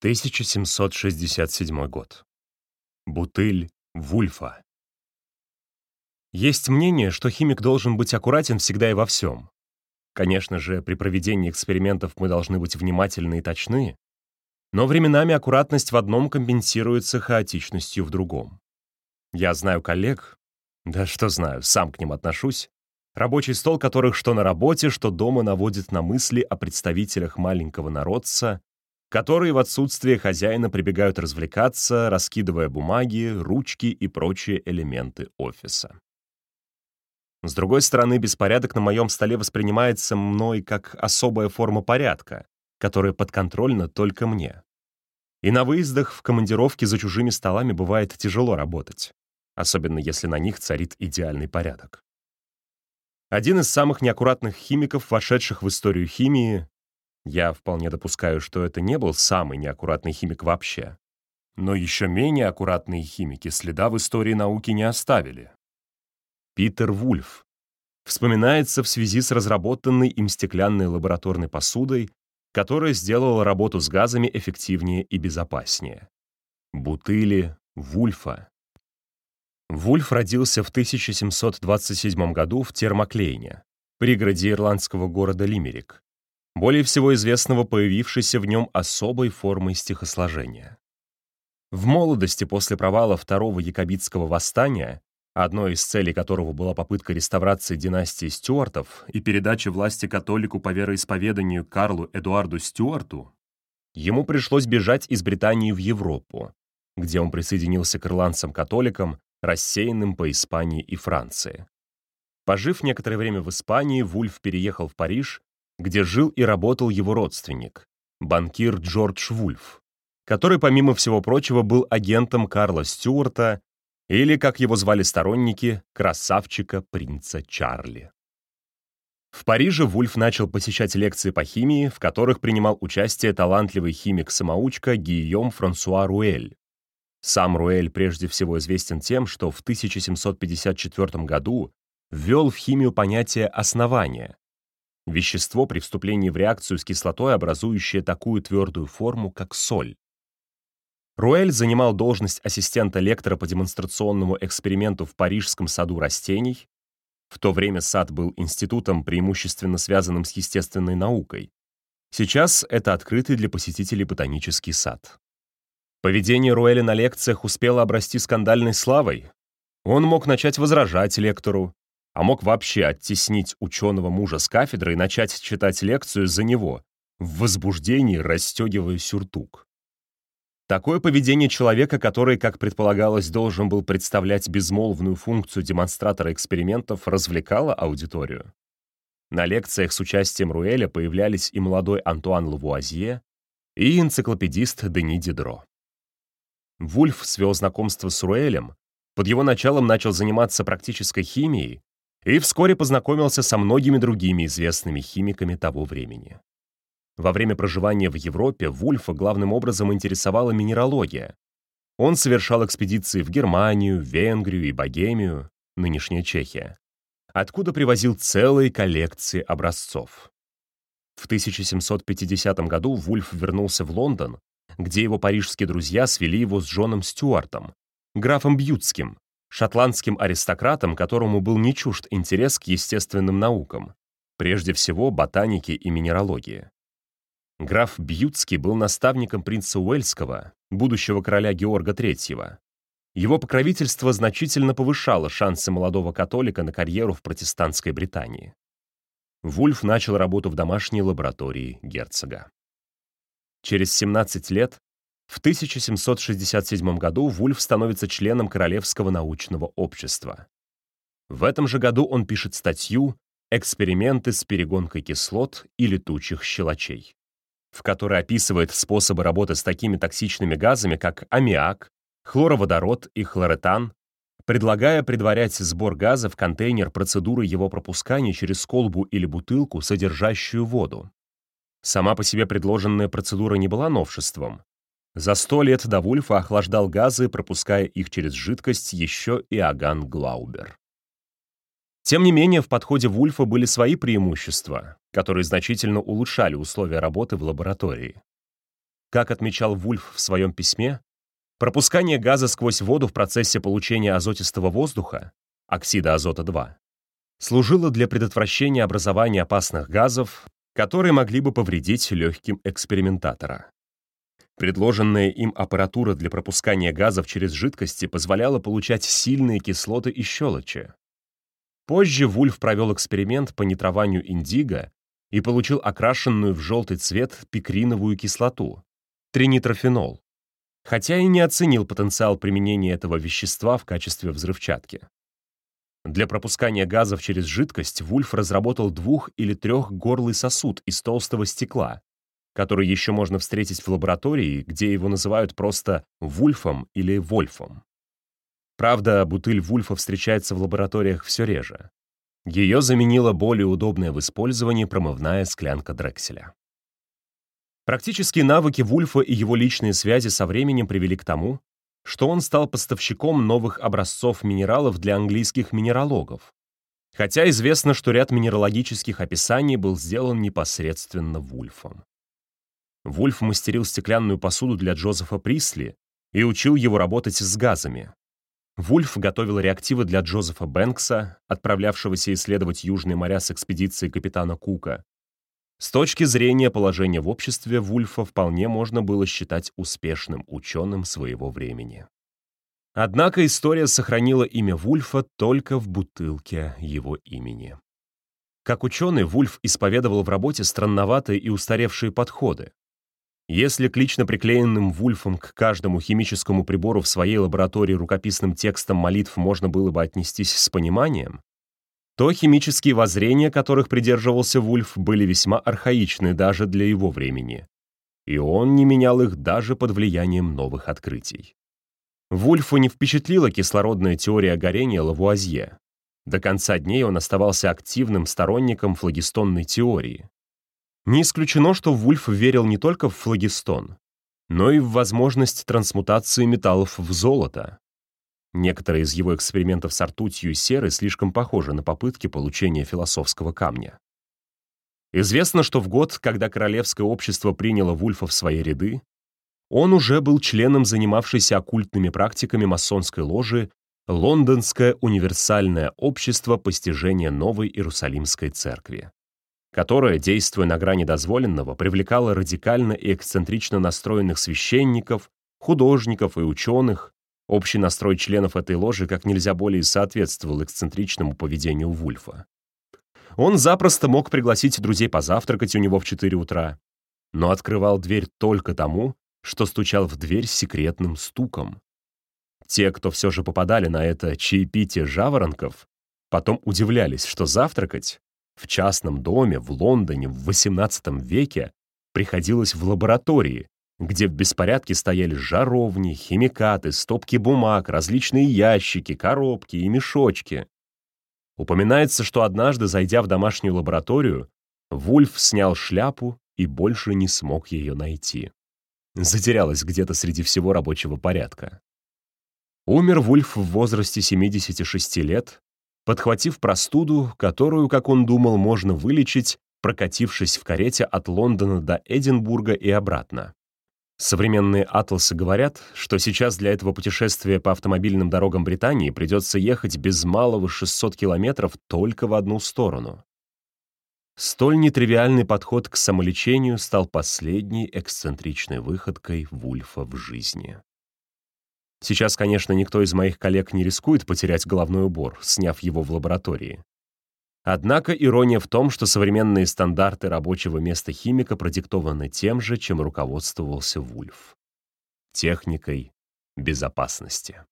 1767 год. Бутыль Вульфа. Есть мнение, что химик должен быть аккуратен всегда и во всем. Конечно же, при проведении экспериментов мы должны быть внимательны и точны, но временами аккуратность в одном компенсируется хаотичностью в другом. Я знаю коллег, да что знаю, сам к ним отношусь, рабочий стол которых что на работе, что дома наводит на мысли о представителях маленького народца, которые в отсутствие хозяина прибегают развлекаться, раскидывая бумаги, ручки и прочие элементы офиса. С другой стороны, беспорядок на моем столе воспринимается мной как особая форма порядка, которая подконтрольна только мне. И на выездах в командировке за чужими столами бывает тяжело работать, особенно если на них царит идеальный порядок. Один из самых неаккуратных химиков, вошедших в историю химии, я вполне допускаю, что это не был самый неаккуратный химик вообще, но еще менее аккуратные химики следа в истории науки не оставили. Питер Вульф вспоминается в связи с разработанной им стеклянной лабораторной посудой, которая сделала работу с газами эффективнее и безопаснее. Бутыли Вульфа. Вульф родился в 1727 году в Термоклейне, пригороде ирландского города Лимерик, более всего известного появившейся в нем особой формой стихосложения. В молодости после провала Второго Якобитского восстания одной из целей которого была попытка реставрации династии Стюартов и передачи власти католику по вероисповеданию Карлу Эдуарду Стюарту, ему пришлось бежать из Британии в Европу, где он присоединился к ирландцам-католикам, рассеянным по Испании и Франции. Пожив некоторое время в Испании, Вульф переехал в Париж, где жил и работал его родственник, банкир Джордж Вульф, который, помимо всего прочего, был агентом Карла Стюарта или, как его звали сторонники, красавчика принца Чарли. В Париже Вульф начал посещать лекции по химии, в которых принимал участие талантливый химик-самоучка Гийом Франсуа Руэль. Сам Руэль прежде всего известен тем, что в 1754 году ввел в химию понятие основания — вещество при вступлении в реакцию с кислотой, образующее такую твердую форму, как соль. Руэль занимал должность ассистента лектора по демонстрационному эксперименту в Парижском саду растений. В то время сад был институтом, преимущественно связанным с естественной наукой. Сейчас это открытый для посетителей ботанический сад. Поведение Руэля на лекциях успело обрасти скандальной славой. Он мог начать возражать лектору, а мог вообще оттеснить ученого мужа с кафедры и начать читать лекцию за него, в возбуждении расстегивая сюртук. Такое поведение человека, который, как предполагалось, должен был представлять безмолвную функцию демонстратора экспериментов, развлекало аудиторию. На лекциях с участием Руэля появлялись и молодой Антуан Лавуазье, и энциклопедист Дени Дидро. Вульф свел знакомство с Руэлем, под его началом начал заниматься практической химией и вскоре познакомился со многими другими известными химиками того времени. Во время проживания в Европе Вульфа главным образом интересовала минералогия. Он совершал экспедиции в Германию, Венгрию и Богемию, нынешняя Чехия, откуда привозил целые коллекции образцов. В 1750 году Вульф вернулся в Лондон, где его парижские друзья свели его с Джоном Стюартом, графом Бьютским, шотландским аристократом, которому был не чужд интерес к естественным наукам, прежде всего ботанике и минералогии. Граф Бьютский был наставником принца Уэльского, будущего короля Георга III. Его покровительство значительно повышало шансы молодого католика на карьеру в протестантской Британии. Вульф начал работу в домашней лаборатории герцога. Через 17 лет, в 1767 году, Вульф становится членом Королевского научного общества. В этом же году он пишет статью «Эксперименты с перегонкой кислот и летучих щелочей» в которой описывает способы работы с такими токсичными газами, как аммиак, хлороводород и хлоретан, предлагая предварять сбор газа в контейнер процедурой его пропускания через колбу или бутылку, содержащую воду. Сама по себе предложенная процедура не была новшеством. За сто лет до Вульфа охлаждал газы, пропуская их через жидкость еще и Аган Глаубер. Тем не менее, в подходе Вульфа были свои преимущества, которые значительно улучшали условия работы в лаборатории. Как отмечал Вульф в своем письме, пропускание газа сквозь воду в процессе получения азотистого воздуха, оксида азота-2, служило для предотвращения образования опасных газов, которые могли бы повредить легким экспериментатора. Предложенная им аппаратура для пропускания газов через жидкости позволяла получать сильные кислоты и щелочи. Позже Вульф провел эксперимент по нитрованию индиго и получил окрашенную в желтый цвет пикриновую кислоту, тринитрофенол, хотя и не оценил потенциал применения этого вещества в качестве взрывчатки. Для пропускания газов через жидкость Вульф разработал двух- или трехгорлый сосуд из толстого стекла, который еще можно встретить в лаборатории, где его называют просто вульфом или вольфом. Правда, бутыль вульфа встречается в лабораториях все реже. Ее заменила более удобная в использовании промывная склянка Дрекселя. Практические навыки Вульфа и его личные связи со временем привели к тому, что он стал поставщиком новых образцов минералов для английских минералогов, хотя известно, что ряд минералогических описаний был сделан непосредственно Вульфом. Вульф мастерил стеклянную посуду для Джозефа Присли и учил его работать с газами. Вульф готовил реактивы для Джозефа Бэнкса, отправлявшегося исследовать Южные моря с экспедицией капитана Кука. С точки зрения положения в обществе Вульфа вполне можно было считать успешным ученым своего времени. Однако история сохранила имя Вульфа только в бутылке его имени. Как ученый, Вульф исповедовал в работе странноватые и устаревшие подходы. Если к лично приклеенным Вульфом к каждому химическому прибору в своей лаборатории рукописным текстом молитв можно было бы отнестись с пониманием, то химические воззрения, которых придерживался Вульф, были весьма архаичны даже для его времени. И он не менял их даже под влиянием новых открытий. Вульфу не впечатлила кислородная теория горения Лавуазье. До конца дней он оставался активным сторонником флагистонной теории. Не исключено, что Вульф верил не только в флагистон, но и в возможность трансмутации металлов в золото. Некоторые из его экспериментов с ртутью и серой слишком похожи на попытки получения философского камня. Известно, что в год, когда Королевское общество приняло Вульфа в свои ряды, он уже был членом занимавшейся оккультными практиками масонской ложи Лондонское универсальное общество постижения Новой Иерусалимской церкви которая, действуя на грани дозволенного, привлекала радикально и эксцентрично настроенных священников, художников и ученых. Общий настрой членов этой ложи как нельзя более соответствовал эксцентричному поведению Вульфа. Он запросто мог пригласить друзей позавтракать у него в 4 утра, но открывал дверь только тому, что стучал в дверь секретным стуком. Те, кто все же попадали на это чаепитие жаворонков, потом удивлялись, что завтракать в частном доме в Лондоне в XVIII веке приходилось в лаборатории, где в беспорядке стояли жаровни, химикаты, стопки бумаг, различные ящики, коробки и мешочки. Упоминается, что однажды, зайдя в домашнюю лабораторию, Вульф снял шляпу и больше не смог ее найти. Затерялась где-то среди всего рабочего порядка. Умер Вульф в возрасте 76 лет подхватив простуду, которую, как он думал, можно вылечить, прокатившись в карете от Лондона до Эдинбурга и обратно. Современные атласы говорят, что сейчас для этого путешествия по автомобильным дорогам Британии придется ехать без малого 600 километров только в одну сторону. Столь нетривиальный подход к самолечению стал последней эксцентричной выходкой Вульфа в жизни. Сейчас, конечно, никто из моих коллег не рискует потерять головной убор, сняв его в лаборатории. Однако ирония в том, что современные стандарты рабочего места химика продиктованы тем же, чем руководствовался Вульф — техникой безопасности.